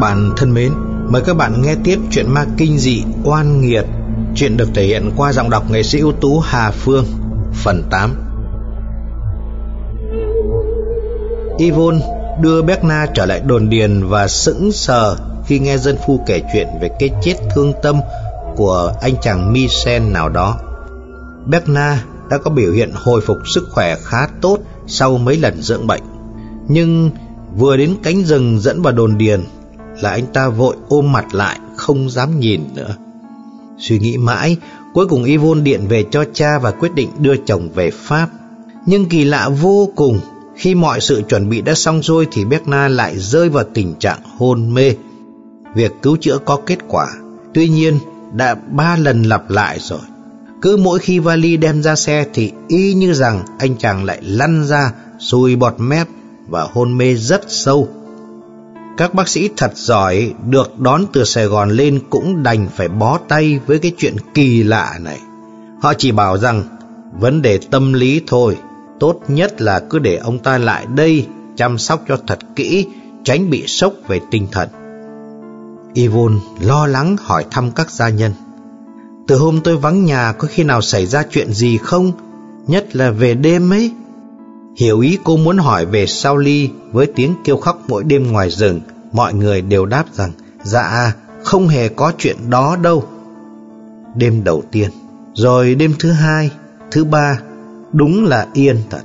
bạn thân mến, mời các bạn nghe tiếp chuyện ma kinh dị oan nghiệt. Chuyện được thể hiện qua giọng đọc nghệ sĩ ưu tú Hà Phương, phần 8. Yvonne đưa Berna trở lại đồn điền và sững sờ khi nghe dân phu kể chuyện về cái chết thương tâm của anh chàng Michel nào đó. Berna đã có biểu hiện hồi phục sức khỏe khá tốt sau mấy lần dưỡng bệnh. Nhưng vừa đến cánh rừng dẫn vào đồn điền là anh ta vội ôm mặt lại không dám nhìn nữa. Suy nghĩ mãi, cuối cùng Yvonne điện về cho cha và quyết định đưa chồng về Pháp. Nhưng kỳ lạ vô cùng, khi mọi sự chuẩn bị đã xong rồi thì Berna lại rơi vào tình trạng hôn mê. Việc cứu chữa có kết quả, tuy nhiên đã ba lần lặp lại rồi. Cứ mỗi khi vali đem ra xe thì y như rằng anh chàng lại lăn ra, sùi bọt mép và hôn mê rất sâu. Các bác sĩ thật giỏi được đón từ Sài Gòn lên cũng đành phải bó tay với cái chuyện kỳ lạ này. Họ chỉ bảo rằng vấn đề tâm lý thôi, tốt nhất là cứ để ông ta lại đây chăm sóc cho thật kỹ, tránh bị sốc về tinh thần. Yvonne lo lắng hỏi thăm các gia nhân. Từ hôm tôi vắng nhà có khi nào xảy ra chuyện gì không? Nhất là về đêm ấy. Hiểu ý cô muốn hỏi về sao ly với tiếng kêu khóc mỗi đêm ngoài rừng, mọi người đều đáp rằng dạ không hề có chuyện đó đâu. Đêm đầu tiên, rồi đêm thứ hai, thứ ba, đúng là yên thật.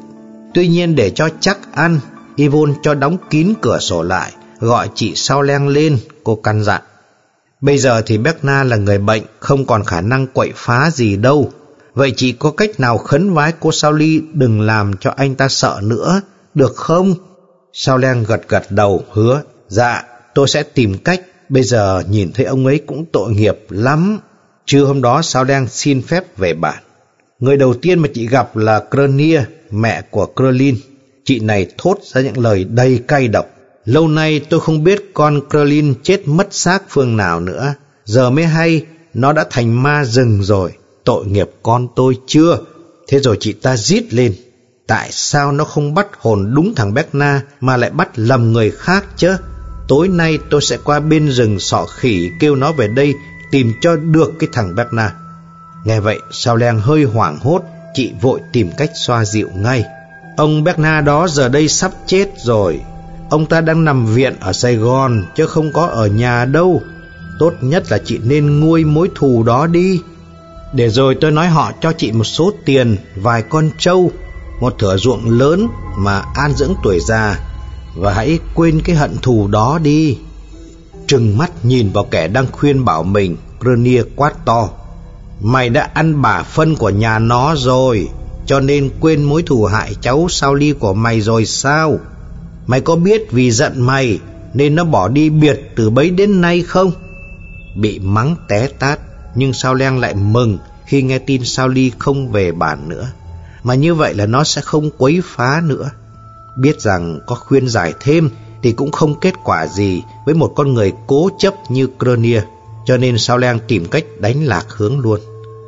Tuy nhiên để cho chắc ăn, Yvonne cho đóng kín cửa sổ lại, gọi chị Sao Leng lên, cô căn dặn. Bây giờ thì Berna là người bệnh, không còn khả năng quậy phá gì đâu. Vậy chỉ có cách nào khấn vái cô Sao Ly đừng làm cho anh ta sợ nữa, được không? Sao Len gật gật đầu hứa, dạ, tôi sẽ tìm cách, bây giờ nhìn thấy ông ấy cũng tội nghiệp lắm. Trưa hôm đó Sao Len xin phép về bản. Người đầu tiên mà chị gặp là Cronia, mẹ của Crolin. Chị này thốt ra những lời đầy cay độc. Lâu nay tôi không biết con Crolin chết mất xác phương nào nữa. Giờ mới hay, nó đã thành ma rừng rồi tội nghiệp con tôi chưa? Thế rồi chị ta rít lên. Tại sao nó không bắt hồn đúng thằng Berna mà lại bắt lầm người khác chứ? Tối nay tôi sẽ qua bên rừng sọ khỉ kêu nó về đây tìm cho được cái thằng Berna. Nghe vậy, sao len hơi hoảng hốt, chị vội tìm cách xoa dịu ngay. Ông Berna đó giờ đây sắp chết rồi. Ông ta đang nằm viện ở Sài Gòn chứ không có ở nhà đâu. Tốt nhất là chị nên nguôi mối thù đó đi. Để rồi tôi nói họ cho chị một số tiền, vài con trâu, một thửa ruộng lớn mà an dưỡng tuổi già và hãy quên cái hận thù đó đi. Trừng mắt nhìn vào kẻ đang khuyên bảo mình, Grenier quát to. Mày đã ăn bả phân của nhà nó rồi, cho nên quên mối thù hại cháu sao ly của mày rồi sao? Mày có biết vì giận mày nên nó bỏ đi biệt từ bấy đến nay không? Bị mắng té tát, nhưng Sao Leng lại mừng khi nghe tin Sao Ly không về bản nữa. Mà như vậy là nó sẽ không quấy phá nữa. Biết rằng có khuyên giải thêm thì cũng không kết quả gì với một con người cố chấp như Cronia, cho nên Sao Leng tìm cách đánh lạc hướng luôn.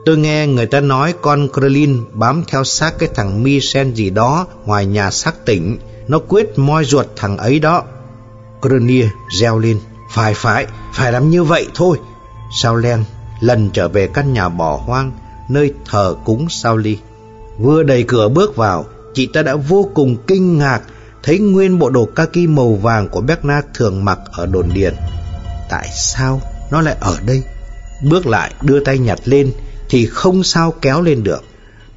Tôi nghe người ta nói con Krelin bám theo xác cái thằng Michel gì đó ngoài nhà xác tỉnh, nó quyết moi ruột thằng ấy đó. Kronia reo lên, phải phải, phải làm như vậy thôi. Sao Len lần trở về căn nhà bỏ hoang nơi thờ cúng sao ly. Vừa đẩy cửa bước vào, chị ta đã vô cùng kinh ngạc thấy nguyên bộ đồ kaki màu vàng của Bernard thường mặc ở đồn điền. Tại sao nó lại ở đây? Bước lại đưa tay nhặt lên thì không sao kéo lên được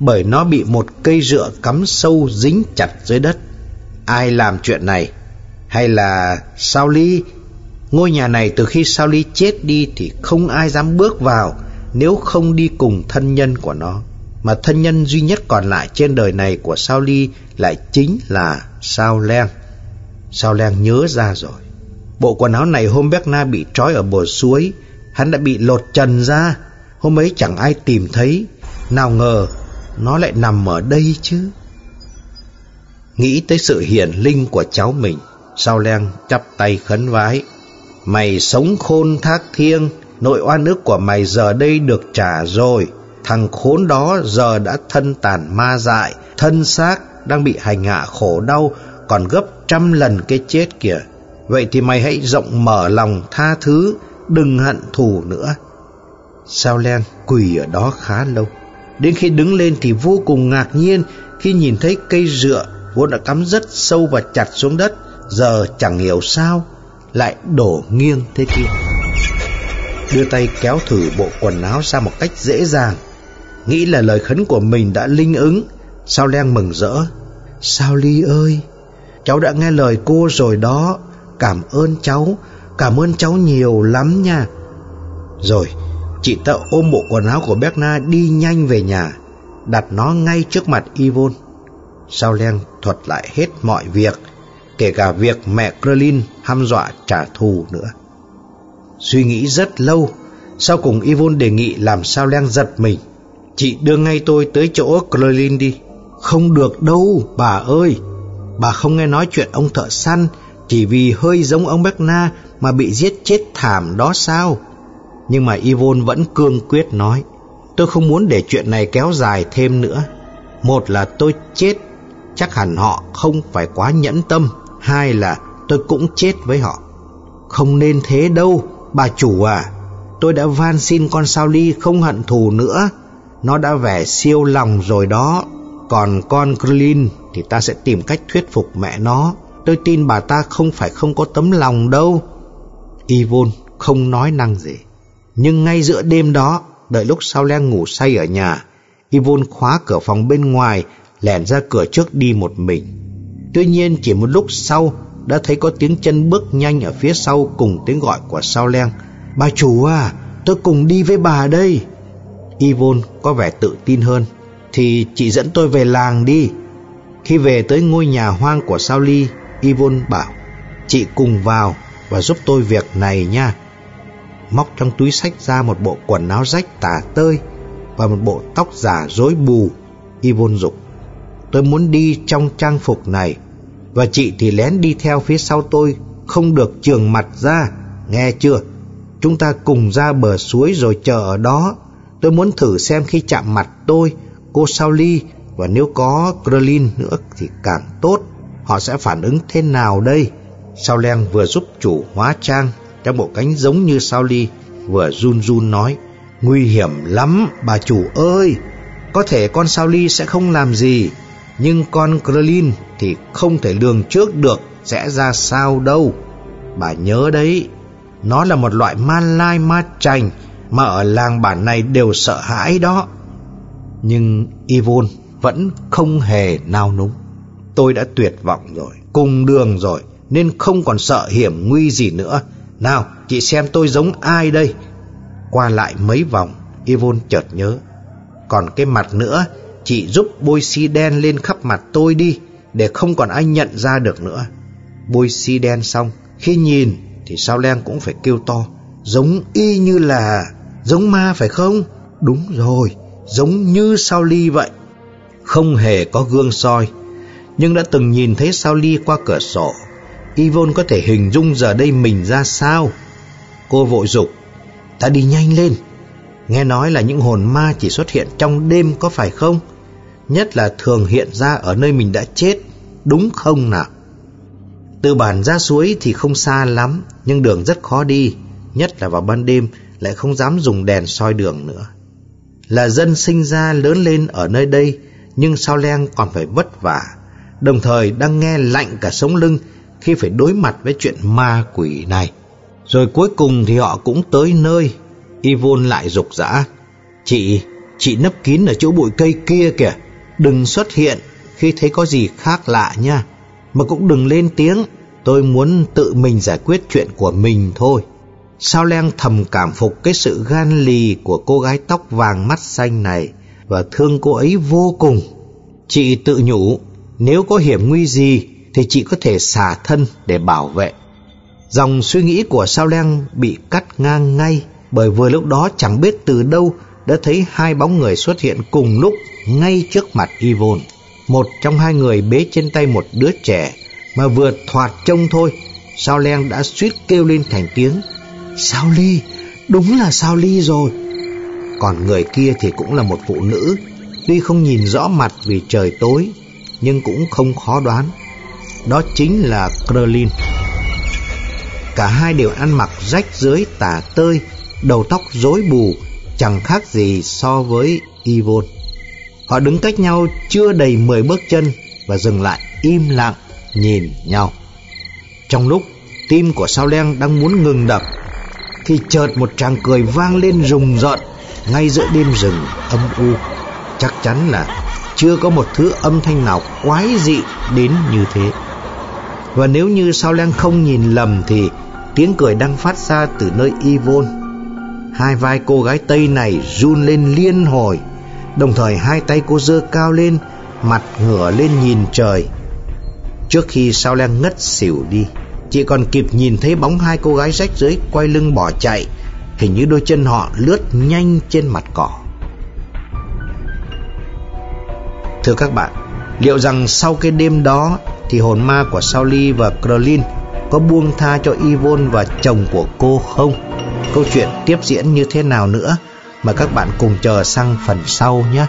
bởi nó bị một cây rựa cắm sâu dính chặt dưới đất. Ai làm chuyện này? Hay là Sao Ly Ngôi nhà này từ khi Sao Ly chết đi thì không ai dám bước vào nếu không đi cùng thân nhân của nó. Mà thân nhân duy nhất còn lại trên đời này của Sao Ly lại chính là Sao Leng. Sao Leng nhớ ra rồi. Bộ quần áo này hôm Berna bị trói ở bờ suối, hắn đã bị lột trần ra. Hôm ấy chẳng ai tìm thấy, nào ngờ nó lại nằm ở đây chứ. Nghĩ tới sự hiển linh của cháu mình, Sao Leng chắp tay khấn vái. Mày sống khôn thác thiêng, nội oan ức của mày giờ đây được trả rồi. Thằng khốn đó giờ đã thân tàn ma dại, thân xác đang bị hành hạ khổ đau, còn gấp trăm lần cái chết kìa. Vậy thì mày hãy rộng mở lòng tha thứ Đừng hận thù nữa Sao Len quỳ ở đó khá lâu Đến khi đứng lên thì vô cùng ngạc nhiên Khi nhìn thấy cây dựa Vốn đã cắm rất sâu và chặt xuống đất Giờ chẳng hiểu sao lại đổ nghiêng thế kia. Đưa tay kéo thử bộ quần áo ra một cách dễ dàng. Nghĩ là lời khấn của mình đã linh ứng. Sao Len mừng rỡ. Sao Ly ơi, Cháu đã nghe lời cô rồi đó. Cảm ơn cháu, Cảm ơn cháu nhiều lắm nha. Rồi, Chị ta ôm bộ quần áo của Berna đi nhanh về nhà, Đặt nó ngay trước mặt Yvonne. Sao Len thuật lại hết mọi việc. Kể cả việc mẹ Krelin hăm dọa trả thù nữa. Suy nghĩ rất lâu, Sau cùng Yvonne đề nghị làm sao Len giật mình. Chị đưa ngay tôi tới chỗ Krelin đi. Không được đâu, bà ơi. Bà không nghe nói chuyện ông thợ săn Chỉ vì hơi giống ông Berna Mà bị giết chết thảm đó sao? Nhưng mà Yvonne vẫn cương quyết nói, Tôi không muốn để chuyện này kéo dài thêm nữa. Một là tôi chết, Chắc hẳn họ không phải quá nhẫn tâm. Hai là tôi cũng chết với họ. Không nên thế đâu, Bà chủ à. Tôi đã van xin con sao ly không hận thù nữa. Nó đã vẻ siêu lòng rồi đó. Còn con Krillin Thì ta sẽ tìm cách thuyết phục mẹ nó. Tôi tin bà ta không phải không có tấm lòng đâu. Yvonne không nói năng gì. Nhưng ngay giữa đêm đó, Đợi lúc sao len ngủ say ở nhà, Yvonne khóa cửa phòng bên ngoài, Lẻn ra cửa trước đi một mình. Tuy nhiên chỉ một lúc sau, Đã thấy có tiếng chân bước nhanh ở phía sau Cùng tiếng gọi của sao len Bà chủ à tôi cùng đi với bà đây. Yvonne có vẻ tự tin hơn. Thì chị dẫn tôi về làng đi. Khi về tới ngôi nhà hoang của Sao Ly, Yvonne bảo, Chị cùng vào và giúp tôi việc này nha. Móc trong túi sách ra một bộ quần áo rách tả tơi Và một bộ tóc giả rối bù. Yvonne dục Tôi muốn đi trong trang phục này. Và chị thì lén đi theo phía sau tôi, Không được trường mặt ra. Nghe chưa? Chúng ta cùng ra bờ suối rồi chờ ở đó. Tôi muốn thử xem khi chạm mặt tôi, Cô Sao Ly Và nếu có Krelin nữa thì càng tốt. Họ sẽ phản ứng thế nào đây? Sao Len vừa giúp chủ hóa trang Trong bộ cánh giống như Sao Ly Vừa run run nói, Nguy hiểm lắm, bà chủ ơi! Có thể con Sao Ly sẽ không làm gì. Nhưng con Krillin Thì không thể lường trước được Sẽ ra sao đâu. Bà nhớ đấy, nó là một loại ma lai, ma chành Mà ở làng bản này đều sợ hãi đó. Nhưng Yvonne vẫn không hề nao núng. Tôi đã tuyệt vọng rồi, Cùng đường rồi, Nên không còn sợ hiểm nguy gì nữa. Nào, chị xem tôi giống ai đây? Qua lại mấy vòng Yvonne chợt nhớ. Còn cái mặt nữa Chị giúp bôi xi đen lên khắp mặt tôi đi, Để không còn ai nhận ra được nữa. Bôi xi đen xong, Khi nhìn thì sao len cũng phải kêu to, giống y như là, giống ma phải không? Đúng rồi, giống như sao ly vậy. Không hề có gương soi, nhưng đã từng nhìn thấy sao ly qua cửa sổ. Yvonne có thể hình dung giờ đây mình ra sao. Cô vội dục ta đi nhanh lên. Nghe nói là những hồn ma chỉ xuất hiện trong đêm có phải không? Nhất là thường hiện ra ở nơi mình đã chết đúng không nào từ bản ra suối thì không xa lắm, nhưng đường rất khó đi, nhất là vào ban đêm lại không dám dùng đèn soi đường nữa. Là dân sinh ra lớn lên ở nơi đây, nhưng sao len còn phải vất vả, đồng thời đang nghe lạnh cả sống lưng khi phải đối mặt với chuyện ma quỷ này. Rồi cuối cùng thì họ cũng tới nơi, Yvonne lại rục rã. Chị, chị nấp kín ở chỗ bụi cây kia kìa, đừng xuất hiện khi thấy có gì khác lạ nha mà cũng đừng lên tiếng, tôi muốn tự mình giải quyết chuyện của mình thôi. Sao Len thầm cảm phục cái sự gan lì của cô gái tóc vàng mắt xanh này và thương cô ấy vô cùng. Chị tự nhủ, nếu có hiểm nguy gì thì chị có thể xả thân để bảo vệ. Dòng suy nghĩ của Sao Len bị cắt ngang ngay bởi vừa lúc đó chẳng biết từ đâu đã thấy hai bóng người xuất hiện cùng lúc ngay trước mặt Yvonne. Một trong hai người bế trên tay một đứa trẻ Mà vừa thoạt trông thôi Sao Len đã suýt kêu lên thành tiếng Sao Ly Đúng là Sao Ly rồi Còn người kia thì cũng là một phụ nữ Tuy không nhìn rõ mặt vì trời tối Nhưng cũng không khó đoán Đó chính là Krelin. cả hai đều ăn mặc rách rưới tả tơi, đầu tóc rối bù, chẳng khác gì so với Yvonne. Họ đứng cách nhau chưa đầy 10 bước chân và dừng lại im lặng nhìn nhau. Trong lúc, tim của Sao Leng đang muốn ngừng đập, thì chợt một tràng cười vang lên rùng rợn ngay giữa đêm rừng âm u. Chắc chắn là chưa có một thứ âm thanh nào quái dị đến như thế. Và nếu như Sao Leng không nhìn lầm thì tiếng cười đang phát ra từ nơi Yvonne. Hai vai cô gái Tây này run lên liên hồi, đồng thời hai tay cô dơ cao lên, mặt ngửa lên nhìn trời. Trước khi Sao Leng ngất xỉu đi, chị còn kịp nhìn thấy bóng hai cô gái rách rưới quay lưng bỏ chạy, hình như đôi chân họ lướt nhanh trên mặt cỏ. Thưa các bạn, liệu rằng sau cái đêm đó thì hồn ma của Sauli và Krolin có buông tha cho Yvonne và chồng của cô không? Câu chuyện tiếp diễn như thế nào nữa mà các bạn cùng chờ sang phần sau nhé.